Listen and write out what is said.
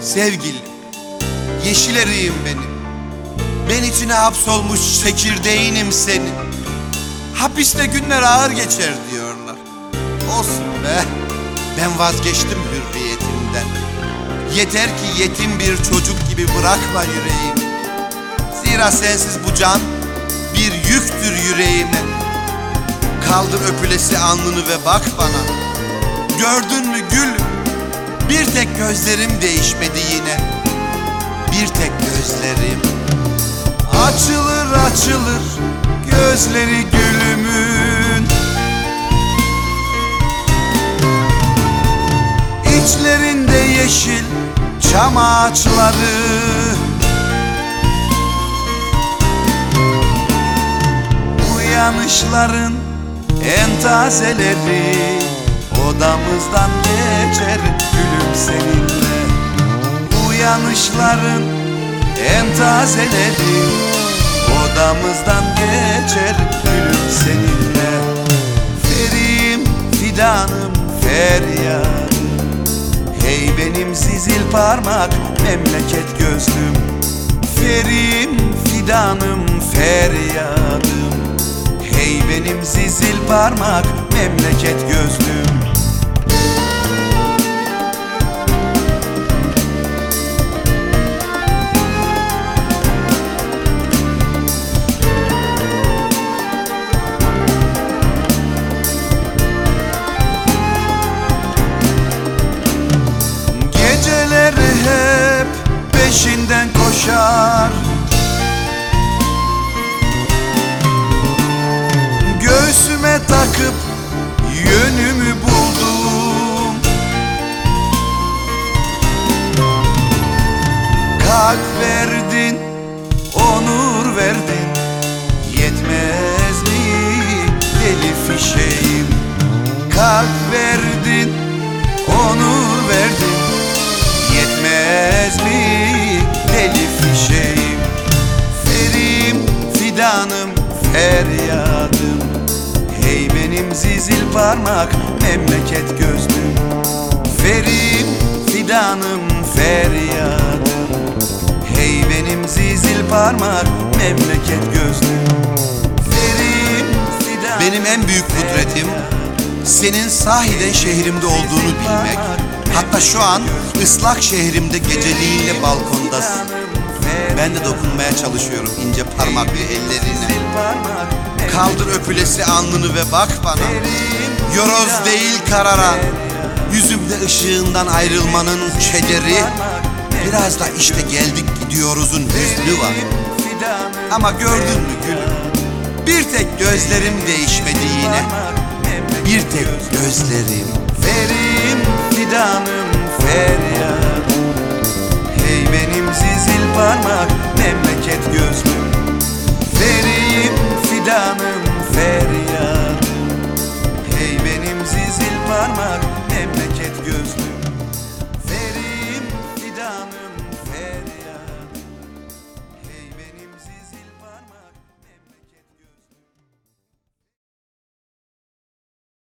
Sevgili, yeşil eriğim benim. Ben içine hapsolmuş çekirdeğinim senin. Hapiste günler ağır geçer diyorlar. Olsun be, ben vazgeçtim hürriyetimden. Yeter ki yetim bir çocuk gibi bırakma yüreğimi. Zira sensiz bu can bir yüktür yüreğime. Kaldır öpülesi alnını ve bak bana. Gördün mü gül? Bir tek gözlerim değişmedi yine. Bir tek gözlerim. Açılır açılır gözleri gülümün. İçlerinde yeşil çam ağaçları. Uyanışların en tazeleri Odamızdan geçer gülüm seninle. Uyanışların en tazeleri. Odamızdan geçer gülüm seninle. Ferim fidanım feryadım Hey benim zizil parmak memleket gözlüm. Ferim fidanım feryadım. Hey benim zizil parmak memleket gözlüm peşinden koşar. Göğsüme takıp yönümü buldum. Kalp verdin, onur verdin. Yetmez mi deli fişeğim? Kalp verdin, onur Hey benim zizil parmak memleket gözlüm Ferim fidanım feryadım Hey benim zizil parmak memleket gözlüm Ferim fidanım Benim en büyük kudretim senin sahiden şehrimde olduğunu bilmek. Hatta şu an ıslak şehrimde geceliğinle balkondasın. Ben de dokunmaya çalışıyorum ince parmaklı ellerine. Kaldır öpülesi alnını ve bak bana. Yoroz değil kararan. Yüzümde ışığından ayrılmanın kederi. Biraz da işte geldik gidiyoruzun hüznü var. Ama gördün mü gülüm? Bir tek gözlerim değişmedi yine. Bir tek gözlerim. Ferim fidanım feryadım. Hey benim zizil parmak memleket